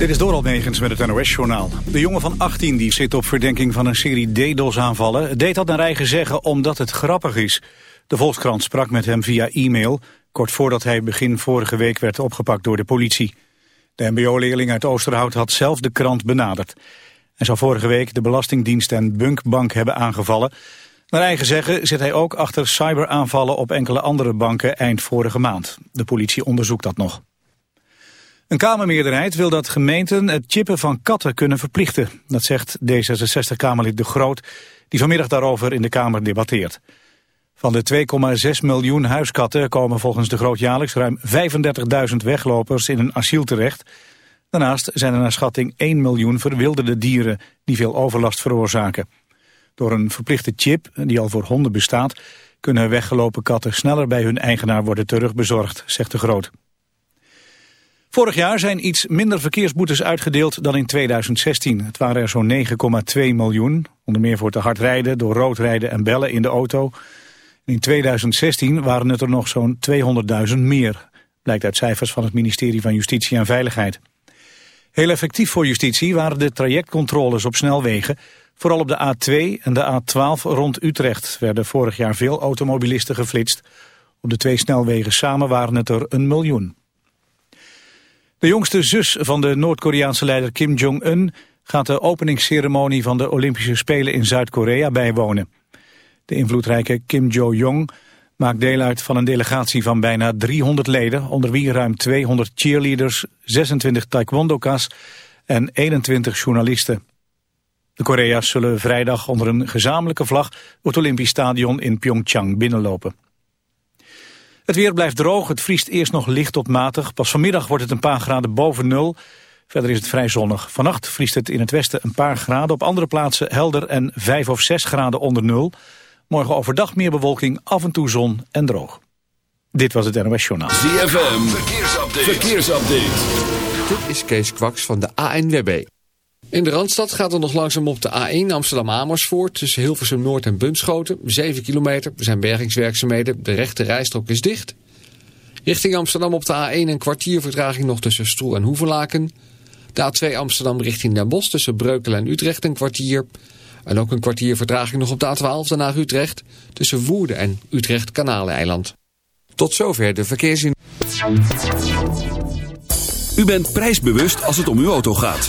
Dit is Doral Negens met het NOS-journaal. De jongen van 18 die zit op verdenking van een serie DDoS-aanvallen... deed dat naar eigen zeggen omdat het grappig is. De Volkskrant sprak met hem via e-mail... kort voordat hij begin vorige week werd opgepakt door de politie. De mbo-leerling uit Oosterhout had zelf de krant benaderd. En zou vorige week de Belastingdienst en Bunkbank hebben aangevallen. Naar eigen zeggen zit hij ook achter cyberaanvallen op enkele andere banken eind vorige maand. De politie onderzoekt dat nog. Een Kamermeerderheid wil dat gemeenten het chippen van katten kunnen verplichten. Dat zegt D66-Kamerlid De Groot, die vanmiddag daarover in de Kamer debatteert. Van de 2,6 miljoen huiskatten komen volgens De Groot jaarlijks ruim 35.000 weglopers in een asiel terecht. Daarnaast zijn er naar schatting 1 miljoen verwilderde dieren die veel overlast veroorzaken. Door een verplichte chip, die al voor honden bestaat, kunnen weggelopen katten sneller bij hun eigenaar worden terugbezorgd, zegt De Groot. Vorig jaar zijn iets minder verkeersboetes uitgedeeld dan in 2016. Het waren er zo'n 9,2 miljoen. Onder meer voor te hard rijden, door rood rijden en bellen in de auto. In 2016 waren het er nog zo'n 200.000 meer. Blijkt uit cijfers van het ministerie van Justitie en Veiligheid. Heel effectief voor justitie waren de trajectcontroles op snelwegen. Vooral op de A2 en de A12 rond Utrecht werden vorig jaar veel automobilisten geflitst. Op de twee snelwegen samen waren het er een miljoen. De jongste zus van de Noord-Koreaanse leider Kim Jong-un gaat de openingsceremonie van de Olympische Spelen in Zuid-Korea bijwonen. De invloedrijke Kim Jo-jong maakt deel uit van een delegatie van bijna 300 leden, onder wie ruim 200 cheerleaders, 26 taekwondokas en 21 journalisten. De Korea's zullen vrijdag onder een gezamenlijke vlag het Olympisch Stadion in Pyeongchang binnenlopen. Het weer blijft droog, het vriest eerst nog licht tot matig. Pas vanmiddag wordt het een paar graden boven nul. Verder is het vrij zonnig. Vannacht vriest het in het westen een paar graden. Op andere plaatsen helder en 5 of 6 graden onder nul. Morgen overdag meer bewolking, af en toe zon en droog. Dit was het NOS Journaal. ZFM, verkeersupdate. verkeersupdate. Dit is Kees Kwaks van de ANWB. In de Randstad gaat het nog langzaam op de A1 Amsterdam-Amersfoort... tussen Hilversum Noord en Bunschoten. 7 kilometer, er zijn bergingswerkzaamheden. De rechte rijstrook is dicht. Richting Amsterdam op de A1 een kwartier vertraging nog tussen Stroe en Hoevelaken. De A2 Amsterdam richting Den Bosch tussen Breukelen en Utrecht een kwartier. En ook een kwartier vertraging nog op de A12 daarna Utrecht... tussen Woerden en Utrecht-Kanaleneiland. Tot zover de verkeersin. U bent prijsbewust als het om uw auto gaat.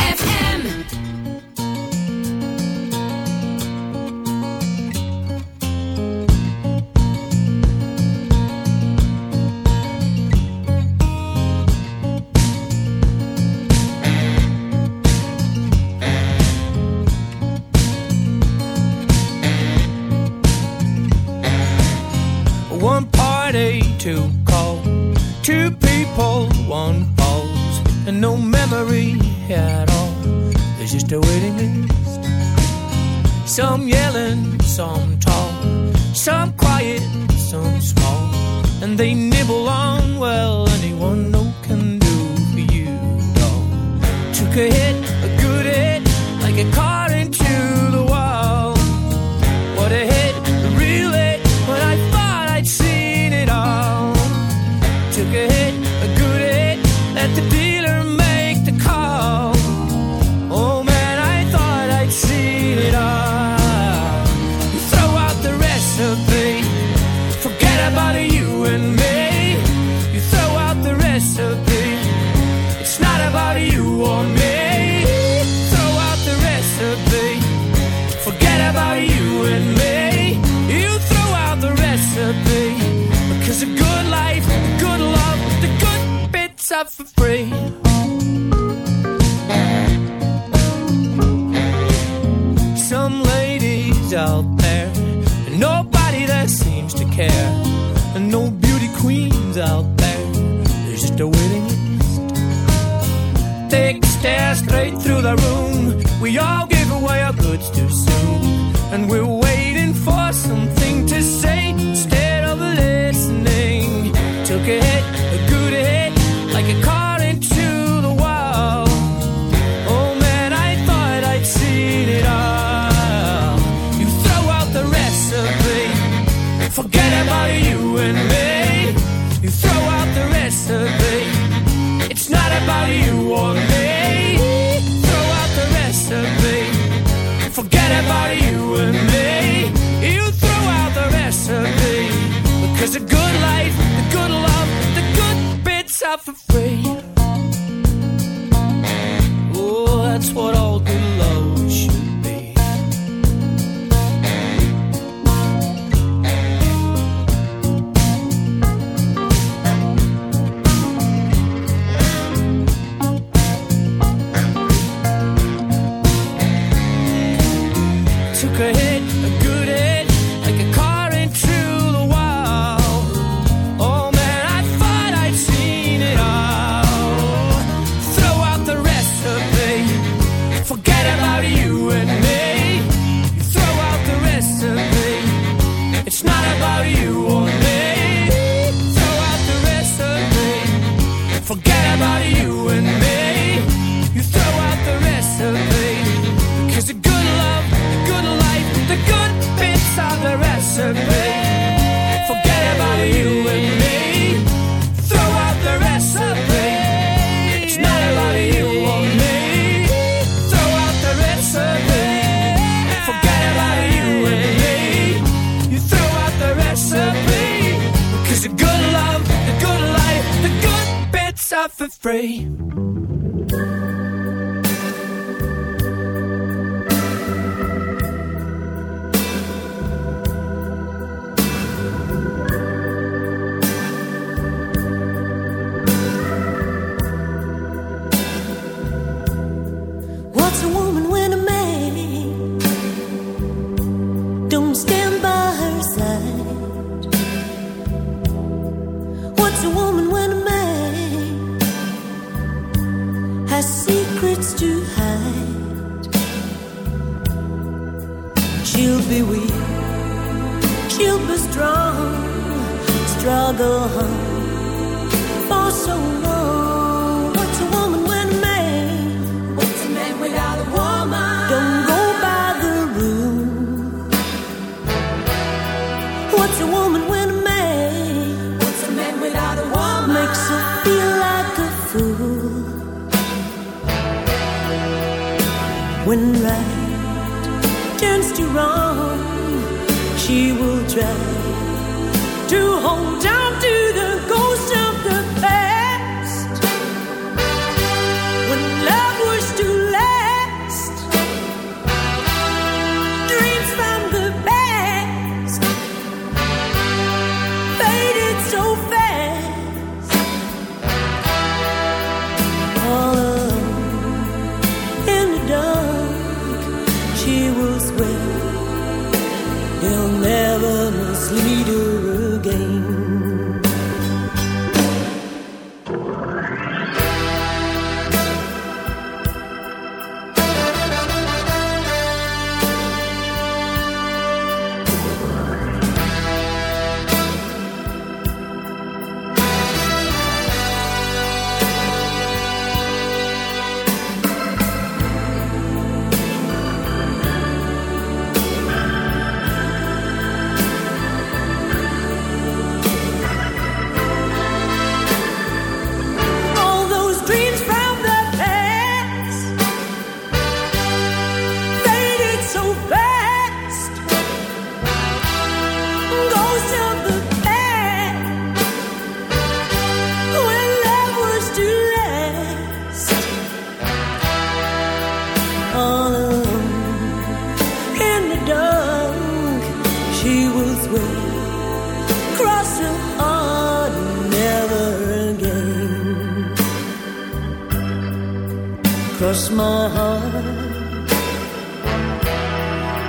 cross my heart.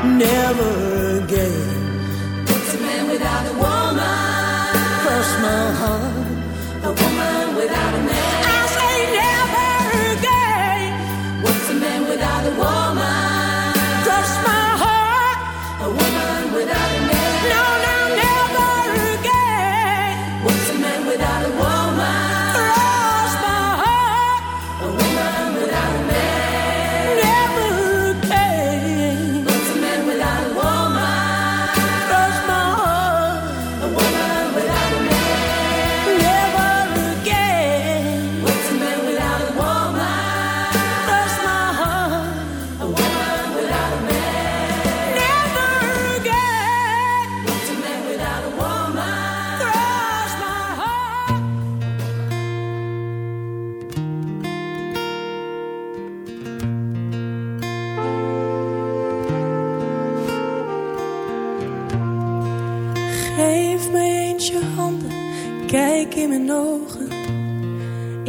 Never again. What's a man without a woman? Cross my heart.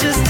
Just